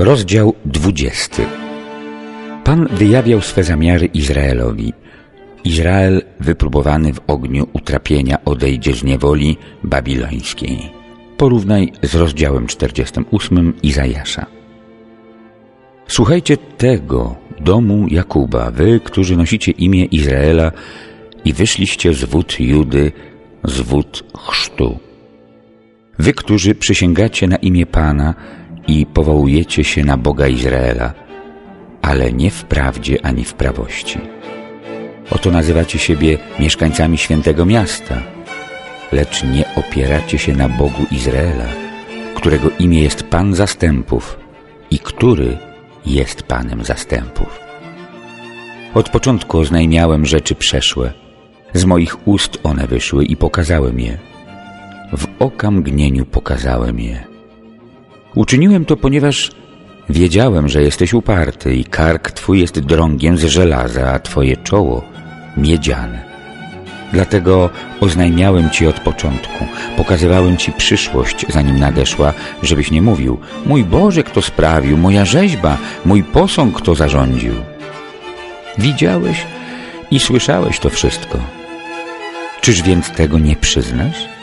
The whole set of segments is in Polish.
Rozdział 20 Pan wyjawiał swe zamiary Izraelowi. Izrael, wypróbowany w ogniu utrapienia, odejdzie z niewoli babilońskiej. Porównaj z rozdziałem 48 Izajasza. Słuchajcie tego, domu Jakuba, wy, którzy nosicie imię Izraela i wyszliście z wód Judy, z wód chrztu. Wy, którzy przysięgacie na imię Pana i powołujecie się na Boga Izraela, ale nie w prawdzie ani w prawości. Oto nazywacie siebie mieszkańcami świętego miasta, lecz nie opieracie się na Bogu Izraela, którego imię jest Pan Zastępów i który jest Panem Zastępów. Od początku oznajmiałem rzeczy przeszłe, z moich ust one wyszły i pokazałem je. W okamgnieniu pokazałem je. Uczyniłem to, ponieważ wiedziałem, że jesteś uparty i kark twój jest drągiem z żelaza, a twoje czoło miedziane. Dlatego oznajmiałem Ci od początku, pokazywałem Ci przyszłość, zanim nadeszła, żebyś nie mówił Mój Boże, kto sprawił, moja rzeźba, mój posąg, kto zarządził. Widziałeś i słyszałeś to wszystko. Czyż więc tego nie przyznasz?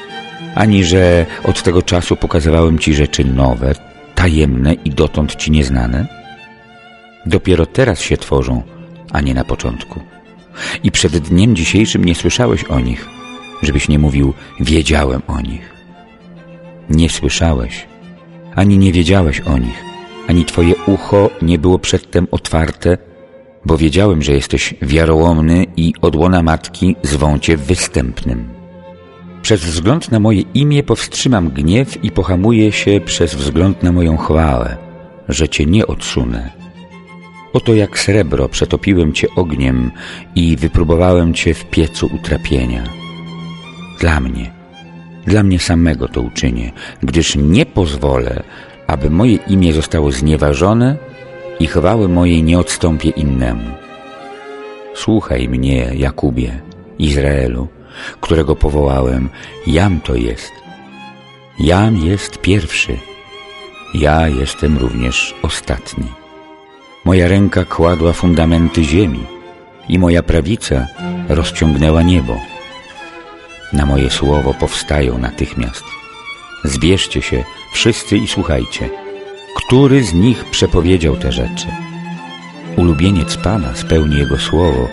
Ani że od tego czasu pokazywałem Ci rzeczy nowe, tajemne i dotąd Ci nieznane? Dopiero teraz się tworzą, a nie na początku. I przed dniem dzisiejszym nie słyszałeś o nich, żebyś nie mówił wiedziałem o nich. Nie słyszałeś, ani nie wiedziałeś o nich, ani twoje ucho nie było przedtem otwarte, bo wiedziałem, że jesteś wiarołomny i od łona matki zwą cię występnym. Przez wzgląd na moje imię powstrzymam gniew i pohamuję się przez wzgląd na moją chwałę, że cię nie odsunę. Oto jak srebro przetopiłem cię ogniem i wypróbowałem cię w piecu utrapienia. Dla mnie, dla mnie samego to uczynię, gdyż nie pozwolę, aby moje imię zostało znieważone i chwały mojej nie odstąpię innemu. Słuchaj mnie, Jakubie, Izraelu, którego powołałem, jam to jest. Jam jest pierwszy, ja jestem również ostatni. Moja ręka kładła fundamenty ziemi i moja prawica rozciągnęła niebo. Na moje słowo powstają natychmiast. Zbierzcie się wszyscy i słuchajcie. Który z nich przepowiedział te rzeczy? Ulubieniec Pana spełni Jego słowo,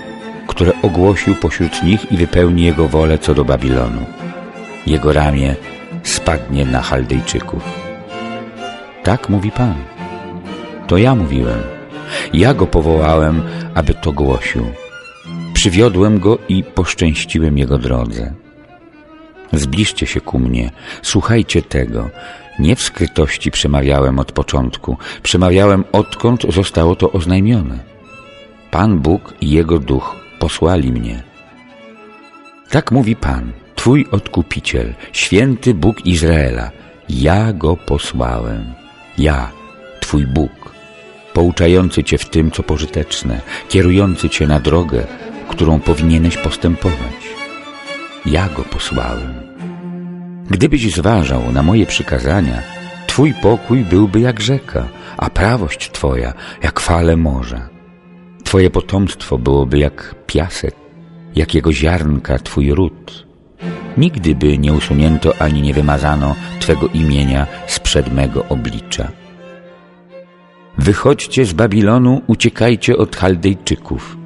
które ogłosił pośród nich i wypełni Jego wolę co do Babilonu. Jego ramię spadnie na Chaldejczyków. Tak mówi Pan. To ja mówiłem. Ja go powołałem, aby to głosił. Przywiodłem go i poszczęściłem jego drodze. Zbliżcie się ku mnie, słuchajcie tego. Nie w skrytości przemawiałem od początku, przemawiałem odkąd zostało to oznajmione. Pan Bóg i Jego Duch posłali mnie. Tak mówi Pan, Twój Odkupiciel, święty Bóg Izraela. Ja Go posłałem. Ja, Twój Bóg pouczający Cię w tym, co pożyteczne, kierujący Cię na drogę, którą powinieneś postępować. Ja Go posłałem. Gdybyś zważał na moje przykazania, Twój pokój byłby jak rzeka, a prawość Twoja jak fale morza. Twoje potomstwo byłoby jak piasek, jakiego ziarnka Twój ród. Nigdy by nie usunięto ani nie wymazano Twego imienia z przed mego oblicza. Wychodźcie z Babilonu, uciekajcie od Chaldejczyków.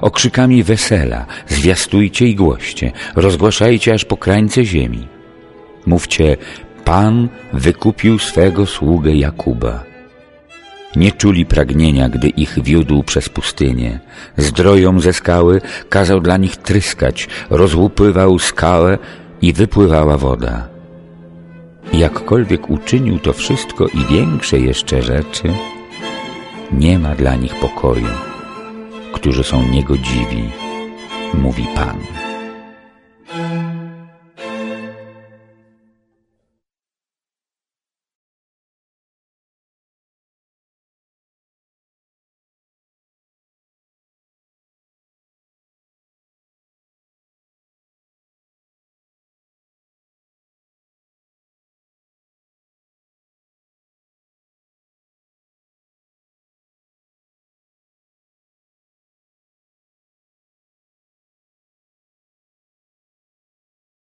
Okrzykami wesela zwiastujcie i głoście, rozgłaszajcie aż po krańce ziemi. Mówcie, Pan wykupił swego sługę Jakuba. Nie czuli pragnienia, gdy ich wiódł przez pustynię. Zdroją ze skały kazał dla nich tryskać, rozłupywał skałę i wypływała woda. Jakkolwiek uczynił to wszystko i większe jeszcze rzeczy, nie ma dla nich pokoju, którzy są niegodziwi, mówi Pan.